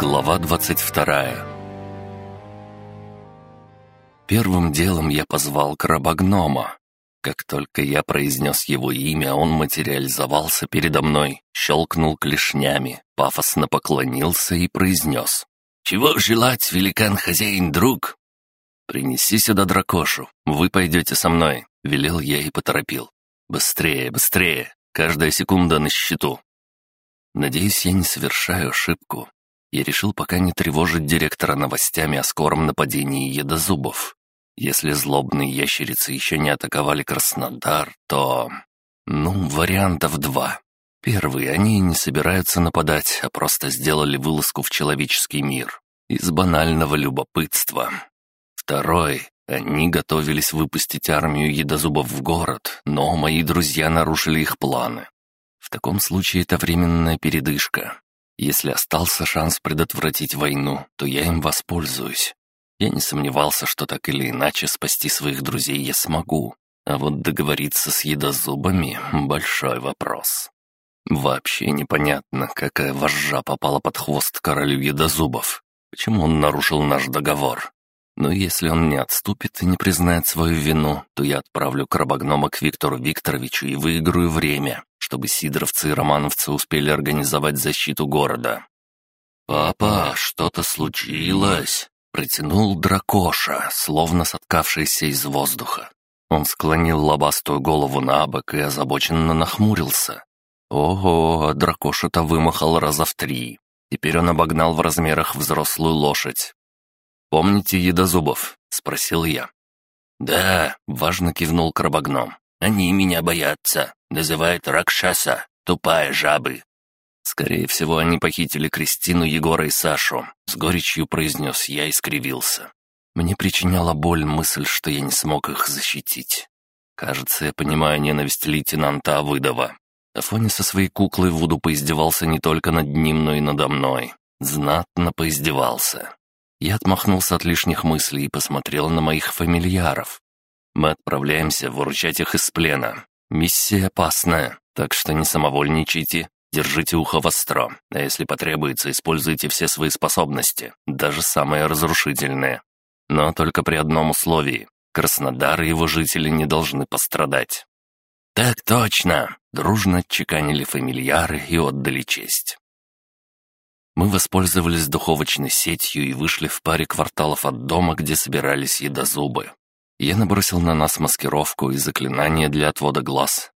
Глава 22 Первым делом я позвал крабогнома. Как только я произнес его имя, он материализовался передо мной, щелкнул клешнями, пафосно поклонился и произнес. «Чего желать, великан-хозяин, друг?» «Принеси сюда дракошу, вы пойдете со мной», — велел я и поторопил. «Быстрее, быстрее, каждая секунда на счету». Надеюсь, я не совершаю ошибку, я решил пока не тревожить директора новостями о скором нападении едозубов. Если злобные ящерицы еще не атаковали Краснодар, то... Ну, вариантов два. Первый, они не собираются нападать, а просто сделали вылазку в человеческий мир. Из банального любопытства. Второй, они готовились выпустить армию едозубов в город, но мои друзья нарушили их планы. В таком случае это временная передышка. Если остался шанс предотвратить войну, то я им воспользуюсь. Я не сомневался, что так или иначе спасти своих друзей я смогу. А вот договориться с едозубами — большой вопрос. Вообще непонятно, какая вожжа попала под хвост королю едозубов. Почему он нарушил наш договор? Но если он не отступит и не признает свою вину, то я отправлю крабогнома к Виктору Викторовичу и выиграю время, чтобы сидоровцы и романовцы успели организовать защиту города. «Папа, что-то случилось?» — протянул дракоша, словно соткавшийся из воздуха. Он склонил лобастую голову на бок и озабоченно нахмурился. Ого, дракоша-то вымахал раза в три. Теперь он обогнал в размерах взрослую лошадь. «Помните едозубов?» — спросил я. «Да», — важно кивнул крабогном. «Они меня боятся называют Ракшаса, тупая жабы. Скорее всего, они похитили Кристину, Егора и Сашу. С горечью произнес я и скривился. Мне причиняла боль мысль, что я не смог их защитить. Кажется, я понимаю ненависть лейтенанта Авыдова. Афоня со своей куклой Вуду поиздевался не только над ним, но и надо мной. Знатно поиздевался. Я отмахнулся от лишних мыслей и посмотрел на моих фамильяров. Мы отправляемся выручать их из плена. Миссия опасная, так что не самовольничайте, держите ухо востро, а если потребуется, используйте все свои способности, даже самые разрушительные. Но только при одном условии. Краснодар и его жители не должны пострадать. «Так точно!» — дружно отчеканили фамильяры и отдали честь. Мы воспользовались духовочной сетью и вышли в паре кварталов от дома, где собирались едозубы. Я набросил на нас маскировку и заклинание для отвода глаз.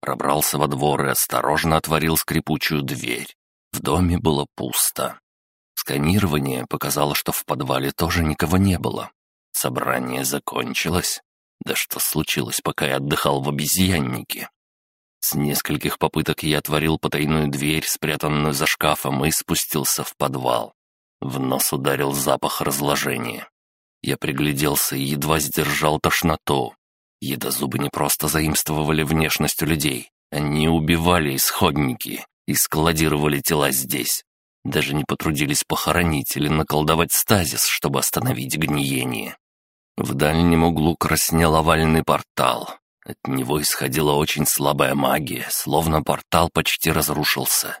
Пробрался во двор и осторожно отворил скрипучую дверь. В доме было пусто. Сканирование показало, что в подвале тоже никого не было. Собрание закончилось. Да что случилось, пока я отдыхал в обезьяннике? С нескольких попыток я отворил потайную дверь, спрятанную за шкафом, и спустился в подвал. В нос ударил запах разложения. Я пригляделся и едва сдержал тошноту. Едозубы не просто заимствовали внешность у людей. Они убивали исходники и складировали тела здесь. Даже не потрудились похоронить или наколдовать стазис, чтобы остановить гниение. В дальнем углу краснел овальный портал. От него исходила очень слабая магия, словно портал почти разрушился.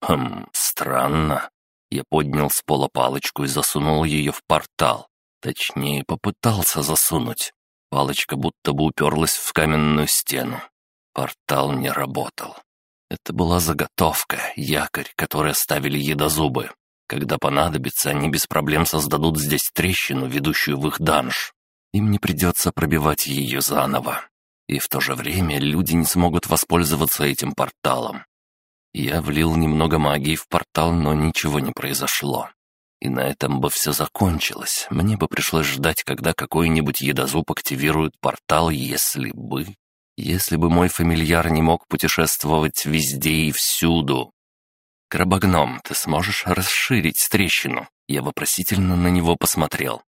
Хм, странно. Я поднял с пола палочку и засунул ее в портал. Точнее, попытался засунуть. Палочка будто бы уперлась в каменную стену. Портал не работал. Это была заготовка, якорь, который оставили едозубы. Когда понадобится, они без проблем создадут здесь трещину, ведущую в их данж. Им не придется пробивать ее заново. И в то же время люди не смогут воспользоваться этим порталом. Я влил немного магии в портал, но ничего не произошло. И на этом бы все закончилось. Мне бы пришлось ждать, когда какой-нибудь едозуб активирует портал, если бы... Если бы мой фамильяр не мог путешествовать везде и всюду. «Крабогном, ты сможешь расширить трещину?» Я вопросительно на него посмотрел.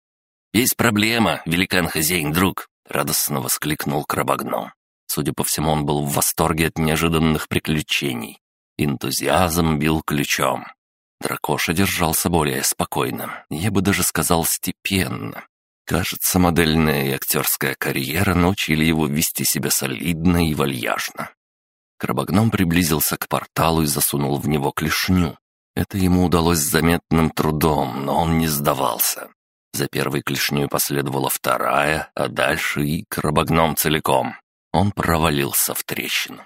«Есть проблема, великан-хозяин, друг!» — радостно воскликнул крабогном. Судя по всему, он был в восторге от неожиданных приключений. Энтузиазм бил ключом. Дракоша держался более спокойно, я бы даже сказал степенно. Кажется, модельная и актерская карьера научили его вести себя солидно и вальяжно. Крабогном приблизился к порталу и засунул в него клешню. Это ему удалось заметным трудом, но он не сдавался. За первой клешней последовала вторая, а дальше и крабогном целиком. Он провалился в трещину.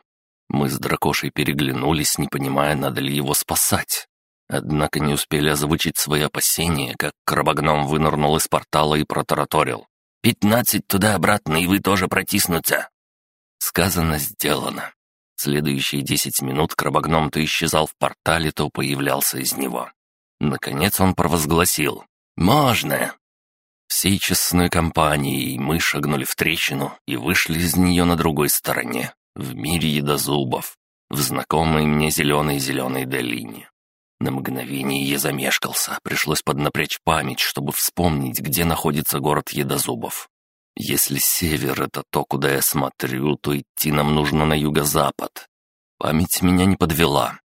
Мы с дракошей переглянулись, не понимая, надо ли его спасать. Однако не успели озвучить свои опасения, как крабогном вынырнул из портала и протараторил. «Пятнадцать туда-обратно, и вы тоже протиснутся!» Сказано, сделано. Следующие десять минут крабогном то исчезал в портале, то появлялся из него. Наконец он провозгласил «Можно!» Всей честной компанией мы шагнули в трещину и вышли из нее на другой стороне, в мире едозубов, в знакомой мне зеленой-зеленой долине. На мгновение я замешкался, пришлось поднапрячь память, чтобы вспомнить, где находится город Едозубов. Если север — это то, куда я смотрю, то идти нам нужно на юго-запад. Память меня не подвела.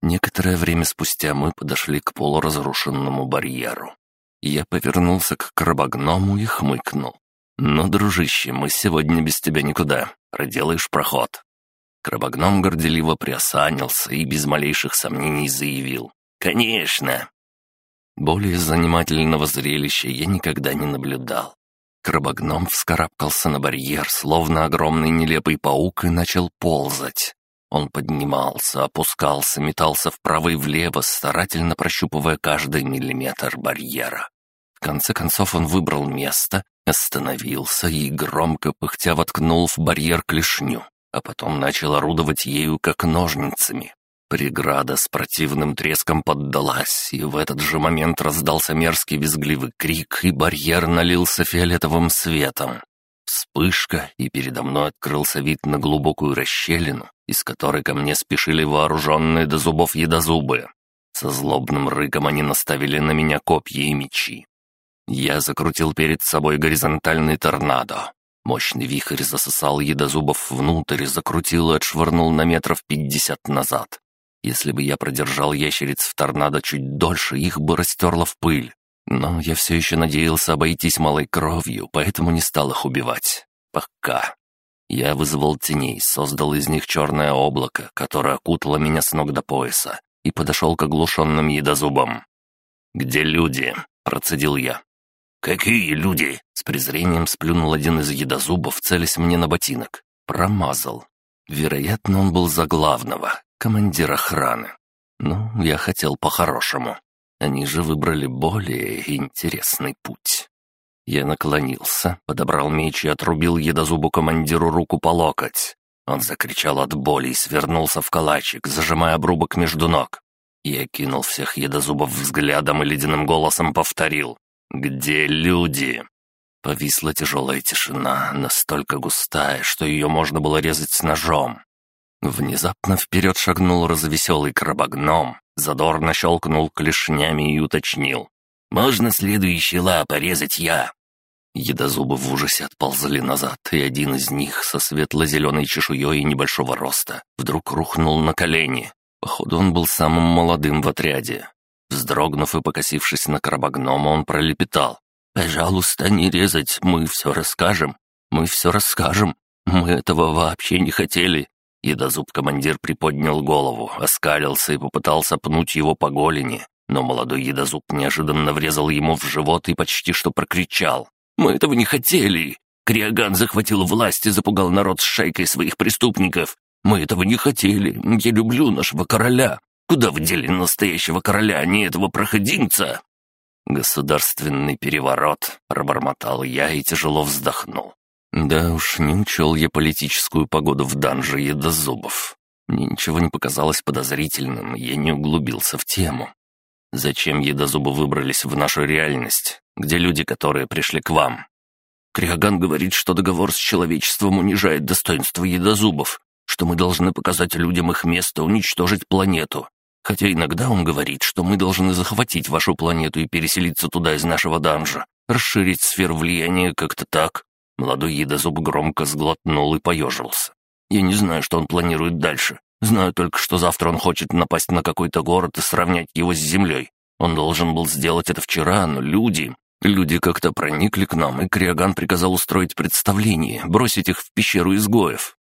Некоторое время спустя мы подошли к полуразрушенному барьеру. Я повернулся к крабогному и хмыкнул. «Ну, дружище, мы сегодня без тебя никуда. Проделаешь проход. Крабогном горделиво приосанился и без малейших сомнений заявил. «Конечно!» Более занимательного зрелища я никогда не наблюдал. Крабогном вскарабкался на барьер, словно огромный нелепый паук, и начал ползать. Он поднимался, опускался, метался вправо и влево, старательно прощупывая каждый миллиметр барьера. В конце концов он выбрал место, остановился и, громко пыхтя, воткнул в барьер клешню а потом начал орудовать ею как ножницами. Преграда с противным треском поддалась, и в этот же момент раздался мерзкий визгливый крик, и барьер налился фиолетовым светом. Вспышка, и передо мной открылся вид на глубокую расщелину, из которой ко мне спешили вооруженные до зубов едозубы. Со злобным рыком они наставили на меня копья и мечи. Я закрутил перед собой горизонтальный торнадо, Мощный вихрь засосал едозубов внутрь, закрутил и отшвырнул на метров пятьдесят назад. Если бы я продержал ящериц в торнадо чуть дольше, их бы растерло в пыль. Но я все еще надеялся обойтись малой кровью, поэтому не стал их убивать. Пока. Я вызвал теней, создал из них черное облако, которое окутало меня с ног до пояса, и подошел к оглушенным едозубам. «Где люди?» — процедил я. «Какие люди?» — с презрением сплюнул один из едозубов, целясь мне на ботинок. Промазал. Вероятно, он был за главного, командира охраны. Ну, я хотел по-хорошему. Они же выбрали более интересный путь. Я наклонился, подобрал меч и отрубил едозубу командиру руку по локоть. Он закричал от боли и свернулся в калачик, зажимая обрубок между ног. Я кинул всех едозубов взглядом и ледяным голосом повторил. «Где люди?» Повисла тяжелая тишина, настолько густая, что ее можно было резать ножом. Внезапно вперед шагнул развеселый крабогном, задорно щелкнул клешнями и уточнил. «Можно следующий лап порезать я?» Едозубы в ужасе отползли назад, и один из них со светло-зеленой чешуей и небольшого роста вдруг рухнул на колени. Походу, он был самым молодым в отряде. Вздрогнув и покосившись на крабогнома, он пролепетал. «Пожалуйста, не резать, мы все расскажем. Мы все расскажем. Мы этого вообще не хотели». Едозуб-командир приподнял голову, оскалился и попытался пнуть его по голени, но молодой едозуб неожиданно врезал ему в живот и почти что прокричал. «Мы этого не хотели! Криоган захватил власть и запугал народ с шайкой своих преступников. Мы этого не хотели. Я люблю нашего короля. Куда вы дели настоящего короля, а не этого проходимца?» «Государственный переворот», — пробормотал я и тяжело вздохнул. «Да уж, не учел я политическую погоду в данже до зубов. Мне ничего не показалось подозрительным, я не углубился в тему. Зачем едозубы выбрались в нашу реальность, где люди, которые пришли к вам? Криоган говорит, что договор с человечеством унижает достоинство едозубов, что мы должны показать людям их место, уничтожить планету. Хотя иногда он говорит, что мы должны захватить вашу планету и переселиться туда из нашего данжа, расширить сферу влияния как-то так». Молодой едозуб громко сглотнул и поежился. «Я не знаю, что он планирует дальше. Знаю только, что завтра он хочет напасть на какой-то город и сравнять его с землей. Он должен был сделать это вчера, но люди... Люди как-то проникли к нам, и Криоган приказал устроить представление, бросить их в пещеру изгоев».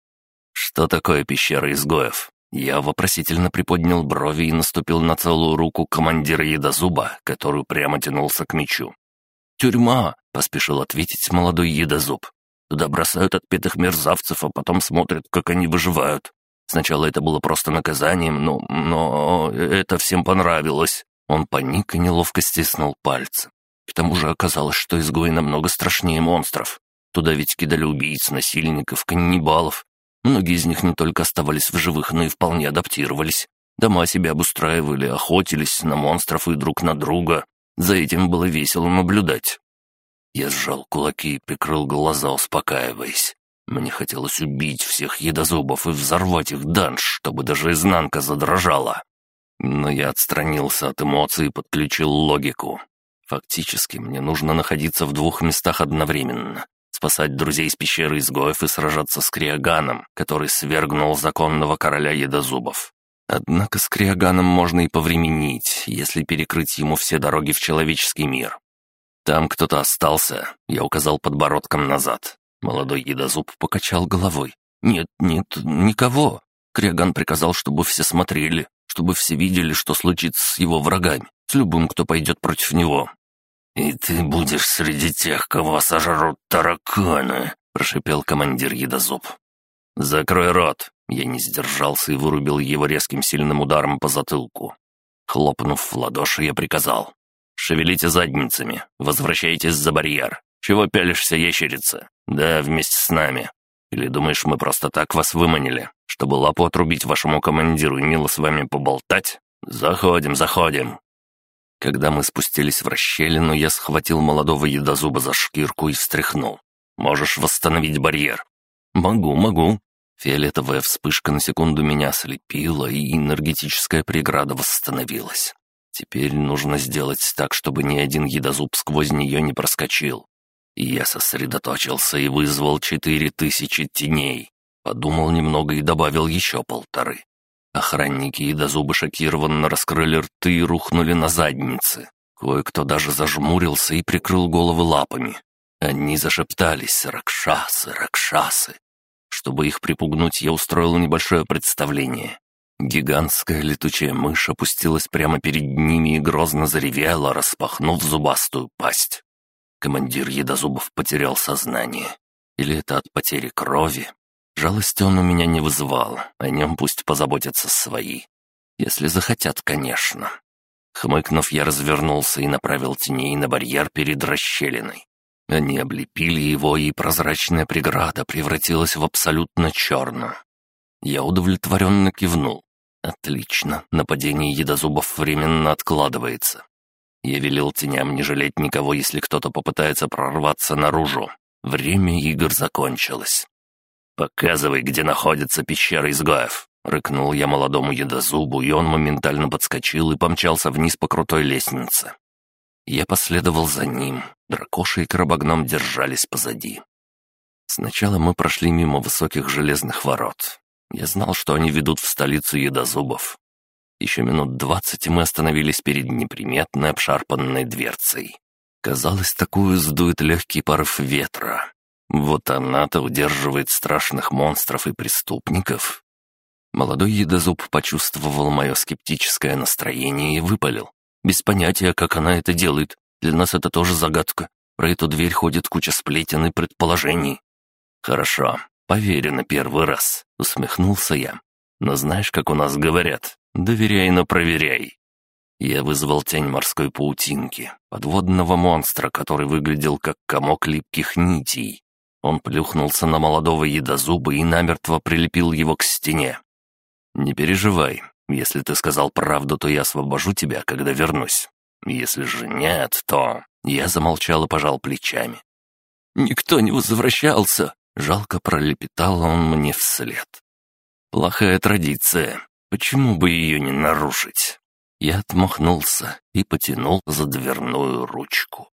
«Что такое пещера изгоев?» Я вопросительно приподнял брови и наступил на целую руку командира едозуба, который прямо тянулся к мечу. «Тюрьма!» — поспешил ответить молодой едозуб. «Туда бросают отпетых мерзавцев, а потом смотрят, как они выживают. Сначала это было просто наказанием, но... но это всем понравилось». Он паник и неловко стиснул пальцы. К тому же оказалось, что изгои намного страшнее монстров. Туда ведь кидали убийц, насильников, каннибалов, Многие из них не только оставались в живых, но и вполне адаптировались. Дома себя обустраивали, охотились на монстров и друг на друга. За этим было весело наблюдать. Я сжал кулаки и прикрыл глаза, успокаиваясь. Мне хотелось убить всех едозубов и взорвать их данж, чтобы даже изнанка задрожала. Но я отстранился от эмоций и подключил логику. Фактически, мне нужно находиться в двух местах одновременно спасать друзей из пещеры изгоев и сражаться с Криоганом, который свергнул законного короля Едозубов. Однако с Криоганом можно и повременить, если перекрыть ему все дороги в человеческий мир. Там кто-то остался, я указал подбородком назад. Молодой Едозуб покачал головой. «Нет, нет, никого. Криоган приказал, чтобы все смотрели, чтобы все видели, что случится с его врагами, с любым, кто пойдет против него. «И ты будешь среди тех, кого сожрут тараканы», — прошипел командир Едозуб. «Закрой рот!» Я не сдержался и вырубил его резким сильным ударом по затылку. Хлопнув в ладоши, я приказал. «Шевелите задницами, возвращайтесь за барьер. Чего пялишься, ящерица? Да, вместе с нами. Или думаешь, мы просто так вас выманили, чтобы лапу отрубить вашему командиру и мило с вами поболтать? Заходим, заходим. Когда мы спустились в расщелину, я схватил молодого едозуба за шкирку и встряхнул. «Можешь восстановить барьер?» «Могу, могу». Фиолетовая вспышка на секунду меня ослепила, и энергетическая преграда восстановилась. Теперь нужно сделать так, чтобы ни один едозуб сквозь нее не проскочил. Я сосредоточился и вызвал четыре тысячи теней. Подумал немного и добавил еще полторы. Охранники и до зубы шокированно раскрыли рты и рухнули на задницы. Кое-кто даже зажмурился и прикрыл головы лапами. Они зашептались «Ракшасы, Ракшасы». Чтобы их припугнуть, я устроил небольшое представление. Гигантская летучая мышь опустилась прямо перед ними и грозно заревела, распахнув зубастую пасть. Командир Едозубов потерял сознание. Или это от потери крови, Жалости он у меня не вызывал, о нем пусть позаботятся свои. Если захотят, конечно. Хмыкнув, я развернулся и направил теней на барьер перед расщелиной. Они облепили его, и прозрачная преграда превратилась в абсолютно черную. Я удовлетворенно кивнул. Отлично, нападение едозубов временно откладывается. Я велел теням не жалеть никого, если кто-то попытается прорваться наружу. Время игр закончилось. «Показывай, где находится пещера изгоев!» Рыкнул я молодому едозубу, и он моментально подскочил и помчался вниз по крутой лестнице. Я последовал за ним. Дракоша и крабогном держались позади. Сначала мы прошли мимо высоких железных ворот. Я знал, что они ведут в столицу едозубов. Еще минут двадцать, мы остановились перед неприметной обшарпанной дверцей. Казалось, такую сдует легкий порыв ветра. Вот она-то удерживает страшных монстров и преступников. Молодой едозуб почувствовал мое скептическое настроение и выпалил. Без понятия, как она это делает. Для нас это тоже загадка. Про эту дверь ходит куча сплетен и предположений. «Хорошо, поверю на первый раз», — усмехнулся я. «Но знаешь, как у нас говорят? Доверяй, но проверяй». Я вызвал тень морской паутинки, подводного монстра, который выглядел как комок липких нитей. Он плюхнулся на молодого едозуба и намертво прилепил его к стене. «Не переживай. Если ты сказал правду, то я освобожу тебя, когда вернусь. Если же нет, то...» Я замолчал и пожал плечами. «Никто не возвращался!» — жалко пролепетал он мне вслед. «Плохая традиция. Почему бы ее не нарушить?» Я отмахнулся и потянул за дверную ручку.